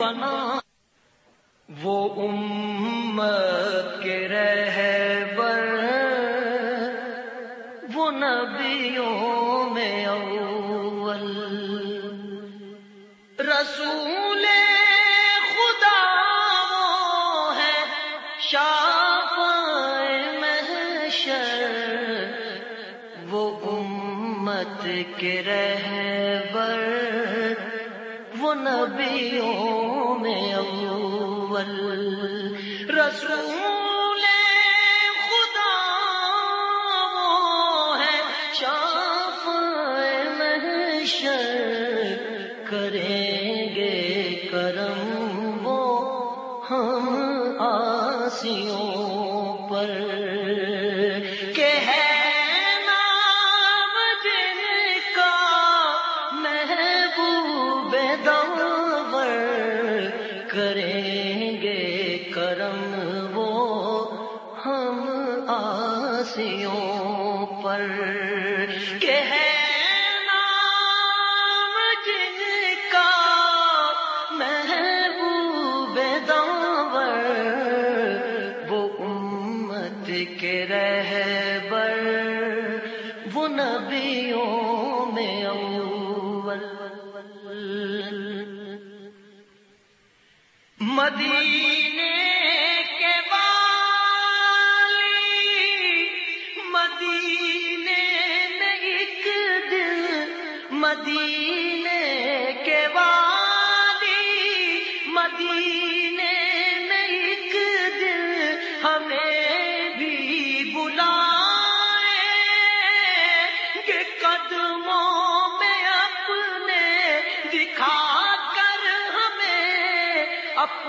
بنا۔ وہ امت کے رہبر وہ نبیوں میں اول۔ رسول خدا وہ ہے۔ شاف محشر۔ وہ امت کے رہبر وہ نبیوں میں اول۔ رسول خدا وہ ہے، شاف محشر کریں گے کرم وہ ہم آسیوں پر۔ کریں گے کرم وہ ہم آسیوں پر۔ کہ ہے نام جن کا محبوب دور وہ امت کے رہبر مدینے کے والی، مدینے میں ایک دل، مدینے کے والی، مدینے میں ایک دل، ہمیں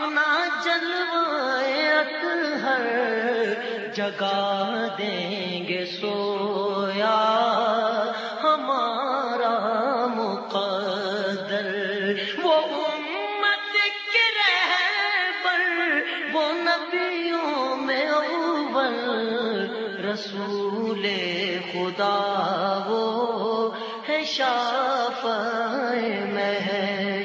اپنا جلوائے ہر جگہ دیں گے سویا۔ ہمارا مقدر وہ امت کے رہبر، وہ نبیوں میں اول رسول خدا۔ وہ ہے شاف محشر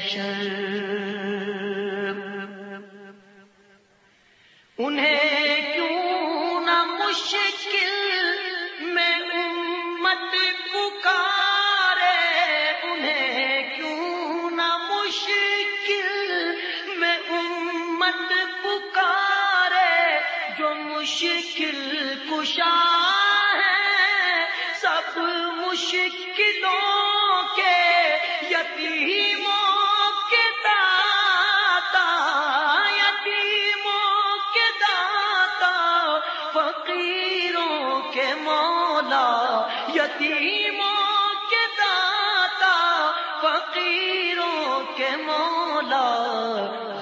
مشکل کشا ہے۔ سب مشکلوں کے یتیموں کے داتا، یتیموں کے داتا، فقیروں کے مولا، یتیموں کے داتا، فقیروں کے مولا،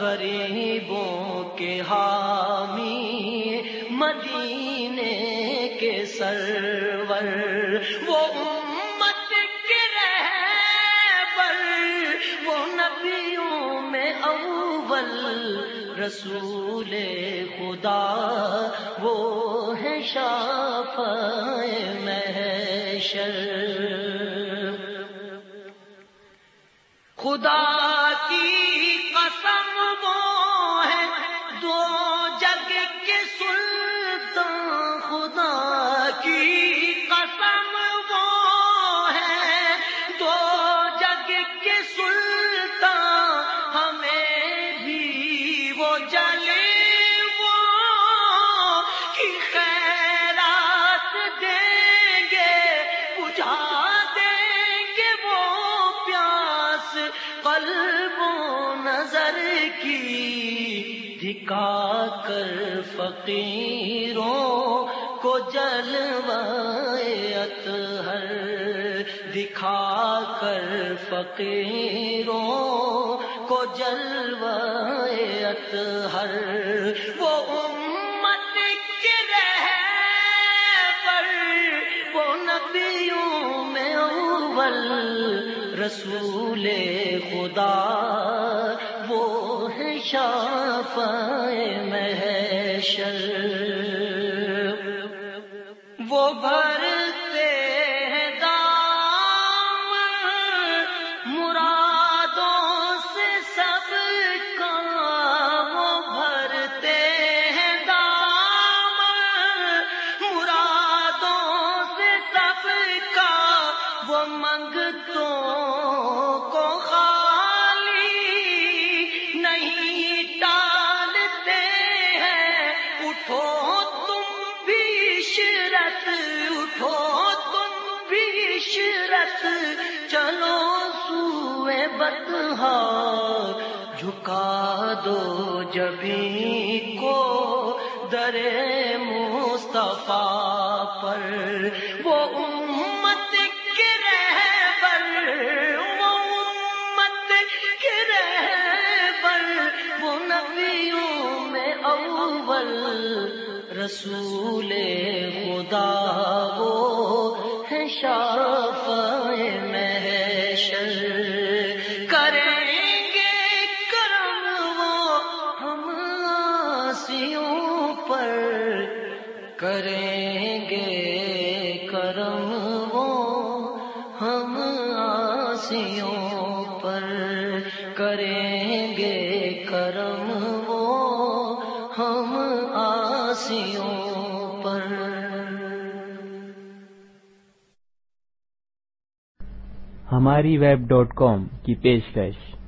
غریبوں کے حامی۔ مدینے کے سرور، وہ امت کے رہبر وہ نبیوں میں اول رسول خدا، وہ ہے شاف محشر۔ خدا کی کی دکھا کر فقیروں کو جلوائے اطہر، دکھا کر فقیروں کو جلوائے اطہر۔ وہ امت کے رہبر وہ نبیوں میں اول، رسول خدا وہ محشر وہ بھر رحمت ہاں جھکا دو جبھی کو در مصطفیٰ پر۔ وہ امت کے رہبر، وہ امت کے رہبر، وہ نبیوں میں اول۔ رسول خدا وہ ہے شاف کریں گے کرم وہ ہم آسیوں پر کریں گے کرم وہ ہم آسیوں پر۔ ہماری ویب ڈاٹ کام کی پیشکش۔